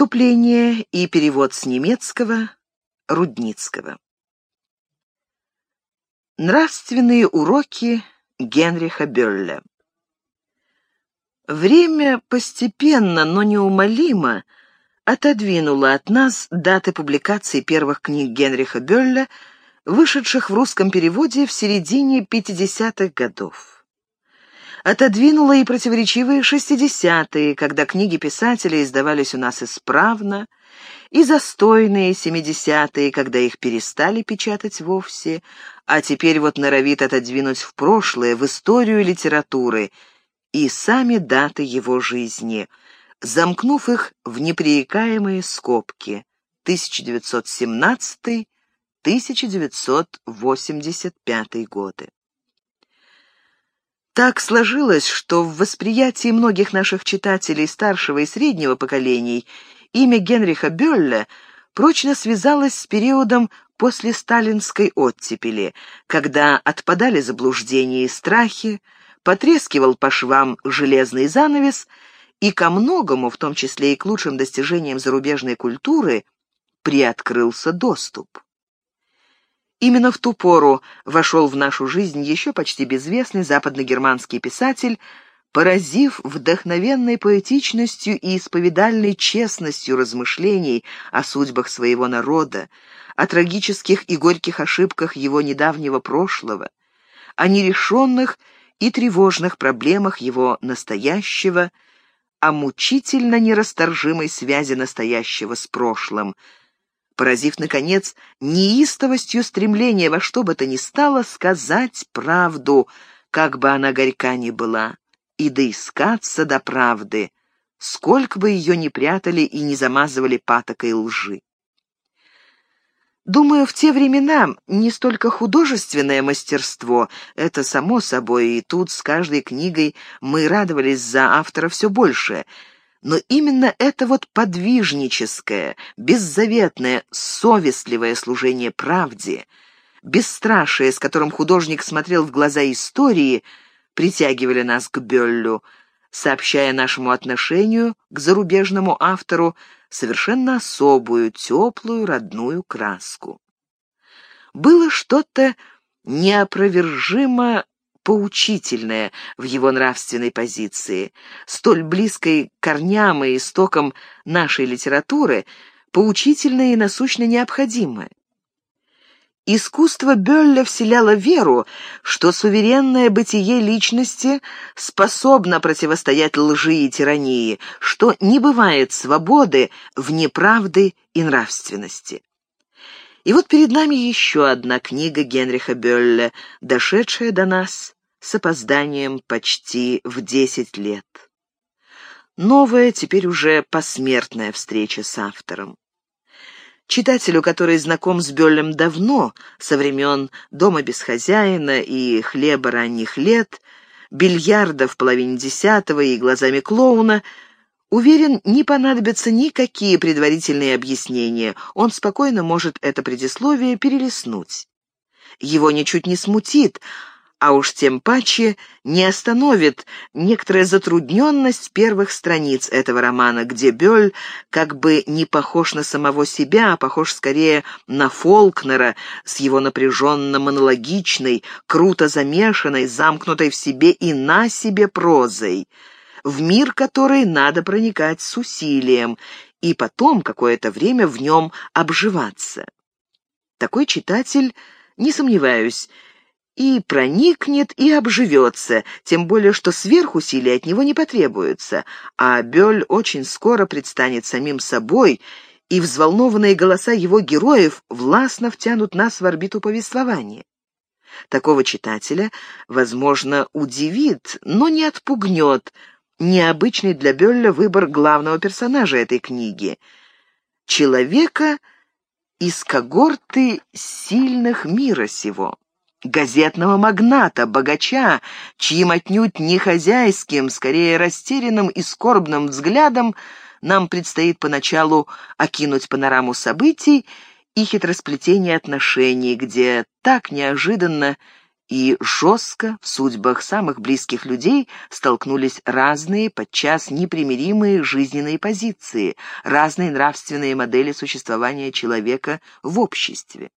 Вступление и перевод с немецкого Рудницкого. Нравственные уроки Генриха Бёлля. Время постепенно, но неумолимо отодвинуло от нас даты публикации первых книг Генриха Бёлля, вышедших в русском переводе в середине 50-х годов отодвинула и противоречивые шестидесятые, когда книги писателя издавались у нас исправно, и застойные семидесятые, когда их перестали печатать вовсе, а теперь вот норовит отодвинуть в прошлое, в историю литературы, и сами даты его жизни, замкнув их в непререкаемые скобки 1917-1985 годы. Так сложилось, что в восприятии многих наших читателей старшего и среднего поколений имя Генриха Бёлля прочно связалось с периодом после сталинской оттепели, когда отпадали заблуждения и страхи, потрескивал по швам железный занавес, и ко многому, в том числе и к лучшим достижениям зарубежной культуры, приоткрылся доступ. Именно в ту пору вошел в нашу жизнь еще почти безвестный западногерманский писатель, поразив вдохновенной поэтичностью и исповедальной честностью размышлений о судьбах своего народа, о трагических и горьких ошибках его недавнего прошлого, о нерешенных и тревожных проблемах его настоящего, о мучительно нерасторжимой связи настоящего с прошлым – поразив, наконец, неистовостью стремления во что бы то ни стало сказать правду, как бы она горька ни была, и доискаться до правды, сколько бы ее ни прятали и не замазывали патокой лжи. Думаю, в те времена не столько художественное мастерство, это само собой, и тут с каждой книгой мы радовались за автора все больше — но именно это вот подвижническое, беззаветное, совестливое служение правде, бесстрашие, с которым художник смотрел в глаза истории, притягивали нас к Бёллю, сообщая нашему отношению к зарубежному автору совершенно особую, теплую, родную краску. Было что-то неопровержимо поучительное в его нравственной позиции, столь близкой корням и истокам нашей литературы, поучительное и насущно необходимое. Искусство Бёлля вселяло веру, что суверенное бытие личности способно противостоять лжи и тирании, что не бывает свободы вне правды и нравственности. И вот перед нами еще одна книга Генриха Бёлля, дошедшая до нас с опозданием почти в десять лет. Новая, теперь уже посмертная встреча с автором. Читателю, который знаком с Бёллем давно, со времен «Дома без хозяина» и «Хлеба ранних лет», «Бильярда в половине десятого» и «Глазами клоуна», Уверен, не понадобятся никакие предварительные объяснения, он спокойно может это предисловие перелистнуть. Его ничуть не смутит, а уж тем паче не остановит некоторая затрудненность первых страниц этого романа, где Бёль как бы не похож на самого себя, а похож скорее на Фолкнера с его напряженно-монологичной, круто замешанной, замкнутой в себе и на себе прозой, в мир который надо проникать с усилием, и потом какое-то время в нем обживаться. Такой читатель, не сомневаюсь, и проникнет, и обживется, тем более что сверхусилий от него не потребуется, а Бёль очень скоро предстанет самим собой, и взволнованные голоса его героев властно втянут нас в орбиту повествования. Такого читателя, возможно, удивит, но не отпугнет необычный для Бёлля выбор главного персонажа этой книги — человека из когорты сильных мира сего газетного магната, богача, чьим отнюдь не хозяйским, скорее растерянным и скорбным взглядом нам предстоит поначалу окинуть панораму событий и хитросплетение отношений, где так неожиданно и жестко в судьбах самых близких людей столкнулись разные, подчас непримиримые жизненные позиции, разные нравственные модели существования человека в обществе.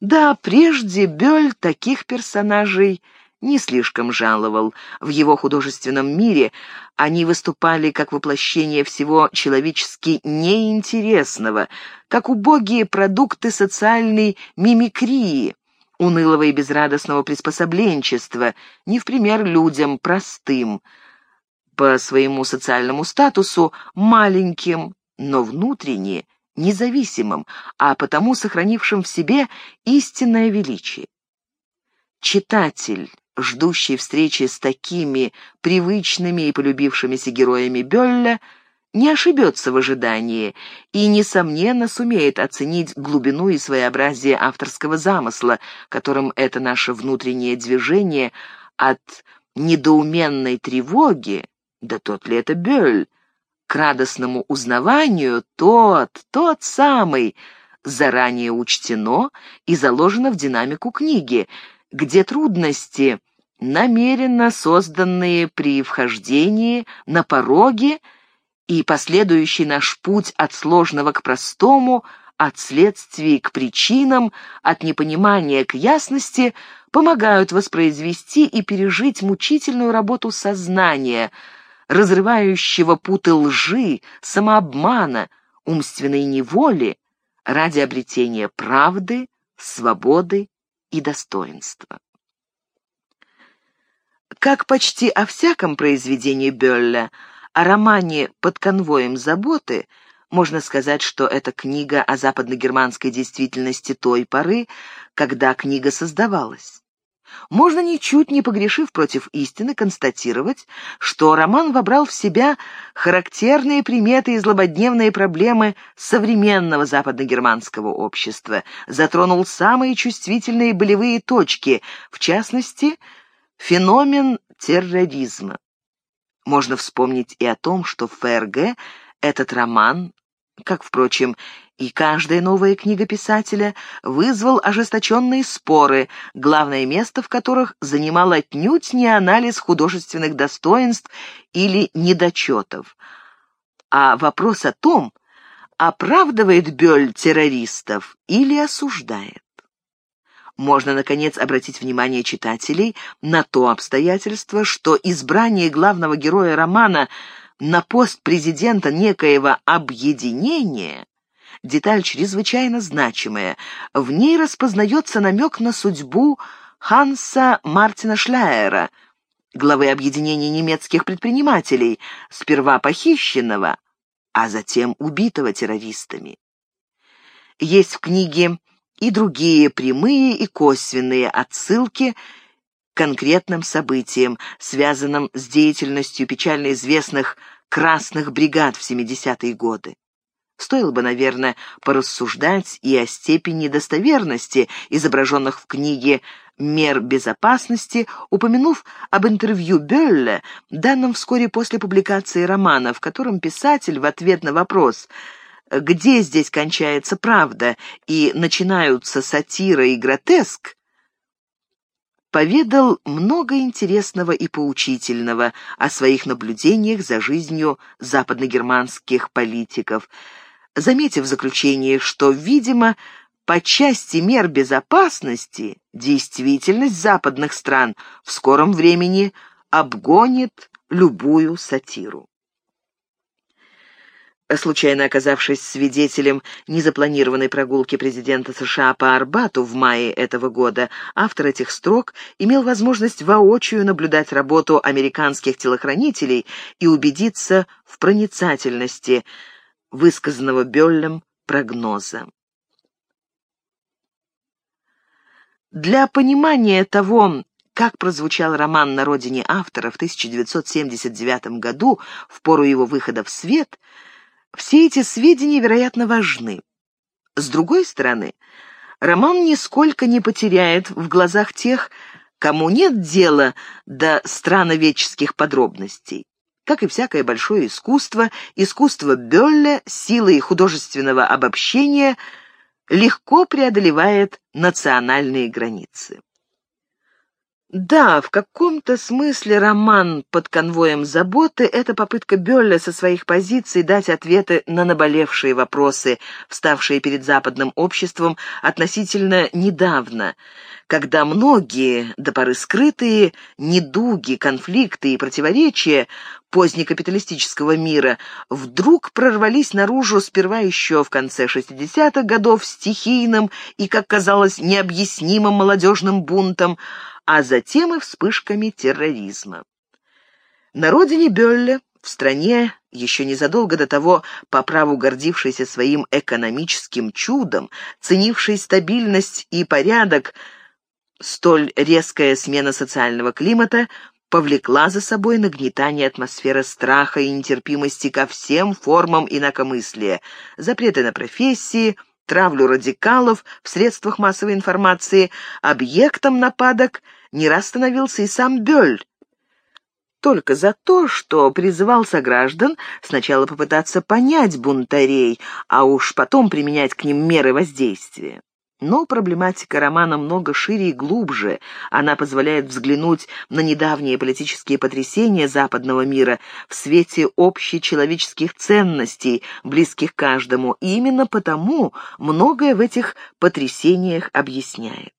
Да, прежде Бёль таких персонажей не слишком жаловал. В его художественном мире они выступали как воплощение всего человечески неинтересного, как убогие продукты социальной мимикрии, унылого и безрадостного приспособленчества, не в пример людям простым, по своему социальному статусу маленьким, но внутренне независимым, а потому сохранившим в себе истинное величие. Читатель, ждущий встречи с такими привычными и полюбившимися героями Бёлля, не ошибется в ожидании и, несомненно, сумеет оценить глубину и своеобразие авторского замысла, которым это наше внутреннее движение от недоуменной тревоги, да тот ли это Бёль, к радостному узнаванию тот, тот самый, заранее учтено и заложено в динамику книги, где трудности, намеренно созданные при вхождении на пороге, и последующий наш путь от сложного к простому, от следствий к причинам, от непонимания к ясности помогают воспроизвести и пережить мучительную работу сознания, разрывающего путы лжи, самообмана, умственной неволи ради обретения правды, свободы и достоинства. Как почти о всяком произведении Бёлля, о романе «Под конвоем заботы» можно сказать, что это книга о западногерманской действительности той поры, когда книга создавалась. Можно, ничуть не погрешив против истины, констатировать, что роман вобрал в себя характерные приметы и злободневные проблемы современного западногерманского общества, затронул самые чувствительные болевые точки, в частности, феномен терроризма. Можно вспомнить и о том, что в ФРГ этот роман, как, впрочем, и каждая новая книга писателя, вызвал ожесточенные споры, главное место в которых занимал отнюдь не анализ художественных достоинств или недочетов, а вопрос о том, оправдывает Бёль террористов или осуждает можно, наконец, обратить внимание читателей на то обстоятельство, что избрание главного героя романа на пост президента некоего объединения – деталь чрезвычайно значимая. В ней распознается намек на судьбу Ханса Мартина Шляера, главы объединения немецких предпринимателей, сперва похищенного, а затем убитого террористами. Есть в книге и другие прямые и косвенные отсылки к конкретным событиям, связанным с деятельностью печально известных «красных бригад» в 70-е годы. Стоило бы, наверное, порассуждать и о степени достоверности изображенных в книге «Мер безопасности», упомянув об интервью Бёлля, данном вскоре после публикации романа, в котором писатель в ответ на вопрос – где здесь кончается правда и начинаются сатира и гротеск, поведал много интересного и поучительного о своих наблюдениях за жизнью западногерманских политиков, заметив в заключении, что, видимо, по части мер безопасности действительность западных стран в скором времени обгонит любую сатиру. Случайно оказавшись свидетелем незапланированной прогулки президента США по Арбату в мае этого года, автор этих строк имел возможность воочию наблюдать работу американских телохранителей и убедиться в проницательности высказанного Бёллем прогноза. Для понимания того, как прозвучал роман на родине автора в 1979 году, в пору его выхода в свет – все эти сведения, вероятно, важны. С другой стороны, роман нисколько не потеряет в глазах тех, кому нет дела до страноведческих подробностей. Как и всякое большое искусство, искусство Бёлля силой художественного обобщения легко преодолевает национальные границы. Да, в каком-то смысле роман «Под конвоем заботы» — это попытка Бёлля со своих позиций дать ответы на наболевшие вопросы, вставшие перед западным обществом относительно недавно, когда многие, до поры скрытые, недуги, конфликты и противоречия позднекапиталистического мира вдруг прорвались наружу сперва еще в конце 60-х годов стихийным и, как казалось, необъяснимым молодежным бунтом, а затем и вспышками терроризма. На родине Бёлля, в стране, еще незадолго до того по праву гордившейся своим экономическим чудом, ценившей стабильность и порядок, столь резкая смена социального климата повлекла за собой нагнетание атмосферы страха и нетерпимости ко всем формам инакомыслия, запреты на профессии, травлю радикалов в средствах массовой информации, объектом нападок – не раз становился и сам Бёль, только за то, что призывал сограждан сначала попытаться понять бунтарей, а уж потом применять к ним меры воздействия. Но проблематика романа много шире и глубже. Она позволяет взглянуть на недавние политические потрясения западного мира в свете общечеловеческих ценностей, близких каждому, и именно потому многое в этих потрясениях объясняет.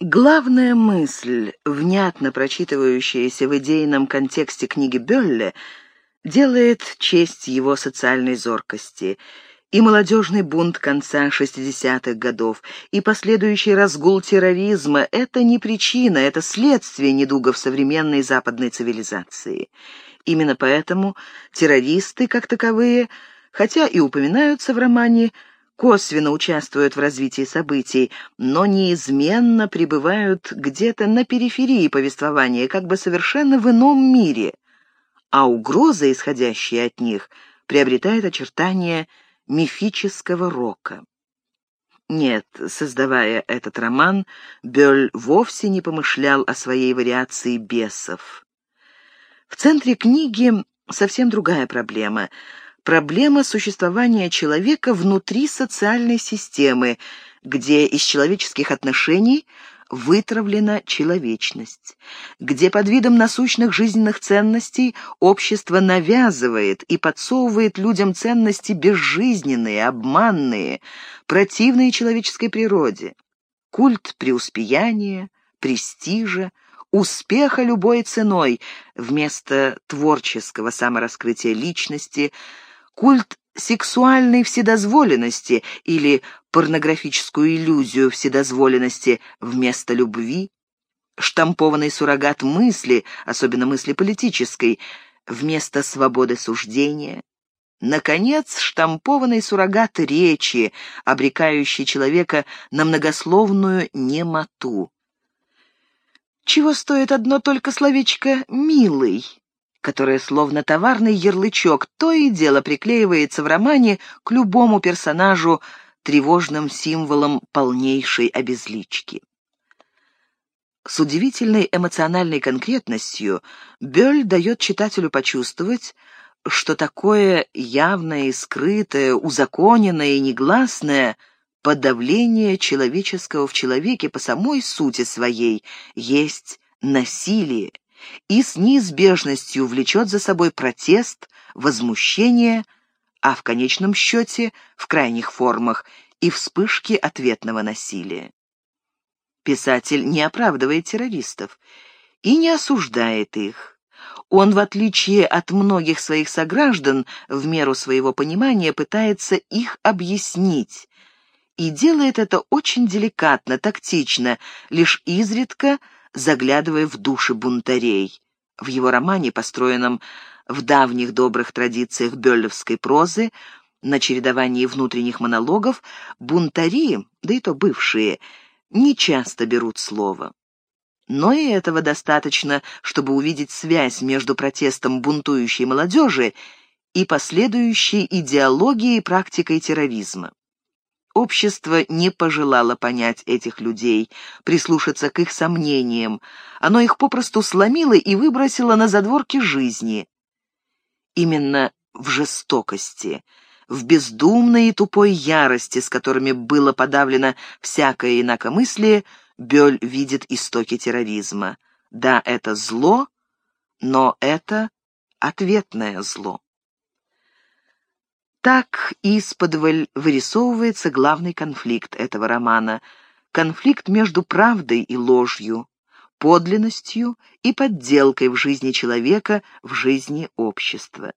Главная мысль, внятно прочитывающаяся в идейном контексте книги Бёлле, делает честь его социальной зоркости. И молодежный бунт конца 60-х годов, и последующий разгул терроризма — это не причина, это следствие недугов современной западной цивилизации. Именно поэтому террористы, как таковые, хотя и упоминаются в романе, косвенно участвуют в развитии событий, но неизменно пребывают где-то на периферии повествования, как бы совершенно в ином мире, а угроза, исходящая от них, приобретает очертания мифического рока. Нет, создавая этот роман, Бёль вовсе не помышлял о своей вариации бесов. В центре книги совсем другая проблема — проблема существования человека внутри социальной системы, где из человеческих отношений вытравлена человечность, где под видом насущных жизненных ценностей общество навязывает и подсовывает людям ценности безжизненные, обманные, противные человеческой природе. Культ преуспеяния, престижа, успеха любой ценой вместо творческого самораскрытия личности – культ сексуальной вседозволенности или порнографическую иллюзию вседозволенности вместо любви, штампованный суррогат мысли, особенно мысли политической, вместо свободы суждения, наконец, штампованный суррогат речи, обрекающий человека на многословную немоту. Чего стоит одно только словечко «милый»? Которая словно товарный ярлычок то и дело приклеивается в романе к любому персонажу тревожным символом полнейшей обезлички. С удивительной эмоциональной конкретностью Бёль дает читателю почувствовать, что такое явное и скрытое, узаконенное и негласное подавление человеческого в человеке по самой сути своей есть насилие, и с неизбежностью влечет за собой протест, возмущение, а в конечном счете, в крайних формах, и вспышки ответного насилия. Писатель не оправдывает террористов и не осуждает их. Он, в отличие от многих своих сограждан, в меру своего понимания пытается их объяснить, и делает это очень деликатно, тактично, лишь изредка заглядывая в души бунтарей. В его романе, построенном в давних добрых традициях бёллевской прозы, на чередовании внутренних монологов, бунтари, да и то бывшие, не часто берут слово. Но и этого достаточно, чтобы увидеть связь между протестом бунтующей молодежи и последующей идеологией и практикой терроризма. Общество не пожелало понять этих людей, прислушаться к их сомнениям. Оно их попросту сломило и выбросило на задворки жизни. Именно в жестокости, в бездумной и тупой ярости, с которыми было подавлено всякое инакомыслие, Бёль видит истоки терроризма. Да, это зло, но это ответное зло. Так исподволь вырисовывается главный конфликт этого романа. Конфликт между правдой и ложью, подлинностью и подделкой в жизни человека, в жизни общества.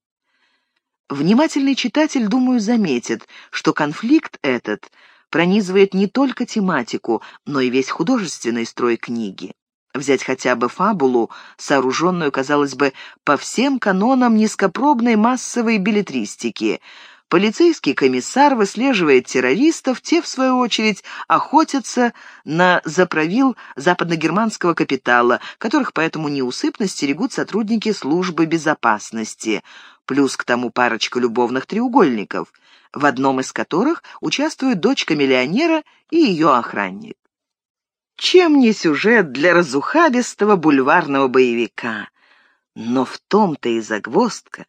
Внимательный читатель, думаю, заметит, что конфликт этот пронизывает не только тематику, но и весь художественный строй книги. Взять хотя бы фабулу, сооруженную, казалось бы, по всем канонам низкопробной массовой билетристики – Полицейский комиссар выслеживает террористов, те, в свою очередь, охотятся на заправил западногерманского капитала, которых поэтому неусыпно стерегут сотрудники службы безопасности плюс к тому парочка любовных треугольников, в одном из которых участвует дочка миллионера и ее охранник. Чем не сюжет для разухабистого бульварного боевика? Но в том-то и загвоздка,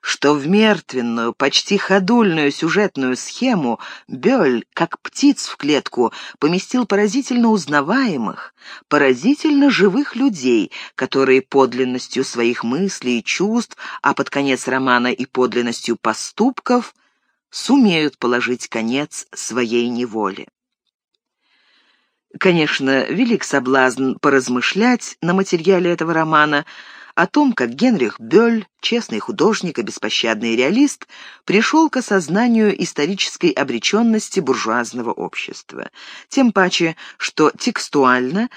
что в мертвенную, почти ходульную сюжетную схему Бёль, как птиц в клетку, поместил поразительно узнаваемых, поразительно живых людей, которые подлинностью своих мыслей и чувств, а под конец романа и подлинностью поступков, сумеют положить конец своей неволе. Конечно, велик соблазн поразмышлять на материале этого романа, о том, как Генрих Бёль, честный художник и беспощадный реалист, пришел к осознанию исторической обреченности буржуазного общества. Тем паче, что текстуально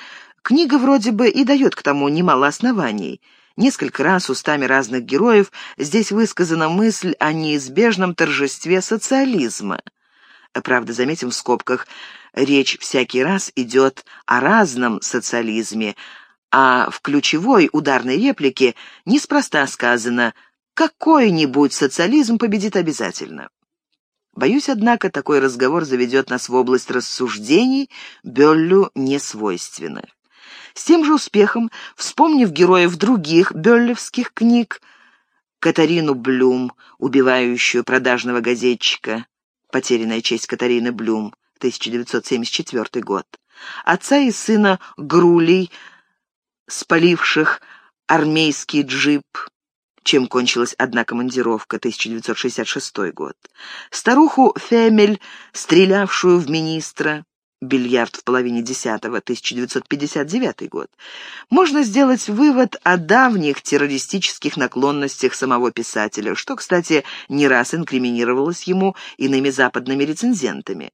книга вроде бы и дает к тому немало оснований. Несколько раз устами разных героев здесь высказана мысль о неизбежном торжестве социализма. Правда, заметим в скобках, речь всякий раз идет о разном социализме, а в ключевой ударной реплике неспроста сказано «какой-нибудь социализм победит обязательно». Боюсь, однако, такой разговор заведет нас в область рассуждений, Бёллю несвойственных. С тем же успехом, вспомнив героев других бёллевских книг, Катарину Блюм, убивающую продажного газетчика, «Потерянная честь Катарины Блюм», 1974 год, отца и сына Грулей, спаливших армейский джип, чем кончилась одна командировка, 1966 год. Старуху Фемель, стрелявшую в министра, бильярд в половине десятого, 1959 год. Можно сделать вывод о давних террористических наклонностях самого писателя, что, кстати, не раз инкриминировалось ему иными западными рецензентами.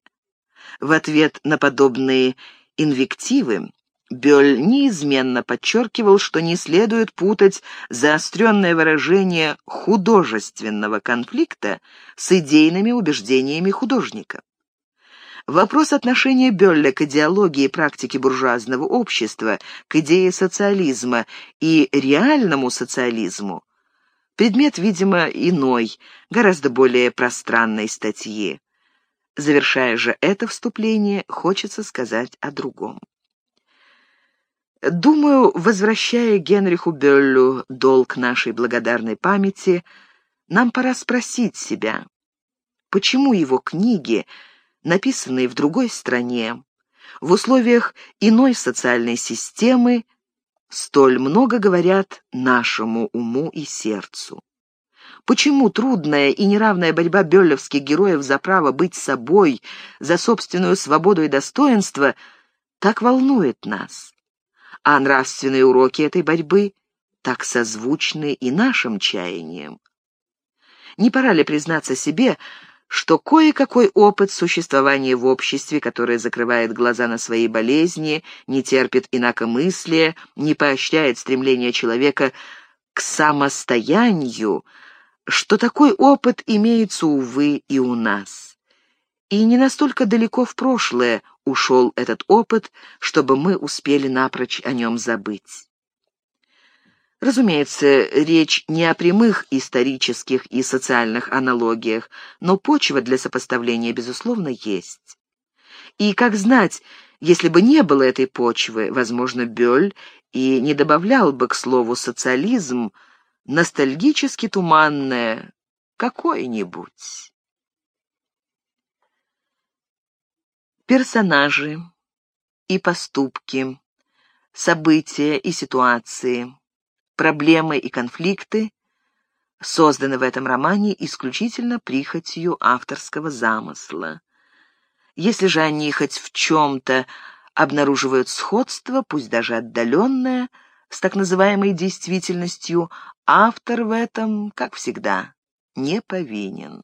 В ответ на подобные инвективы Бёль неизменно подчеркивал, что не следует путать заостренное выражение художественного конфликта с идейными убеждениями художника. Вопрос отношения Бёлля к идеологии и практике буржуазного общества, к идее социализма и реальному социализму – предмет, видимо, иной, гораздо более пространной статьи. Завершая же это вступление, хочется сказать о другом. Думаю, возвращая Генриху Бёллю долг нашей благодарной памяти, нам пора спросить себя, почему его книги, написанные в другой стране, в условиях иной социальной системы, столь много говорят нашему уму и сердцу. Почему трудная и неравная борьба бёллевских героев за право быть собой, за собственную свободу и достоинство так волнует нас? А нравственные уроки этой борьбы так созвучны и нашим чаяниям. Не пора ли признаться себе, что кое-какой опыт существования в обществе, которое закрывает глаза на свои болезни, не терпит инакомыслия, не поощряет стремление человека к самостоянию, что такой опыт имеется, увы, и у нас. И не настолько далеко в прошлое ушел этот опыт, чтобы мы успели напрочь о нем забыть. Разумеется, речь не о прямых исторических и социальных аналогиях, но почва для сопоставления, безусловно, есть. И, как знать, если бы не было этой почвы, возможно, Бёль и не добавлял бы к слову «социализм» ностальгически туманное «какой-нибудь». Персонажи. и поступки, события и ситуации, проблемы и конфликты созданы в этом романе исключительно прихотью авторского замысла. Если же они хоть в чем-то обнаруживают сходство, пусть даже отдаленное, с так называемой действительностью, автор в этом, как всегда, не повинен.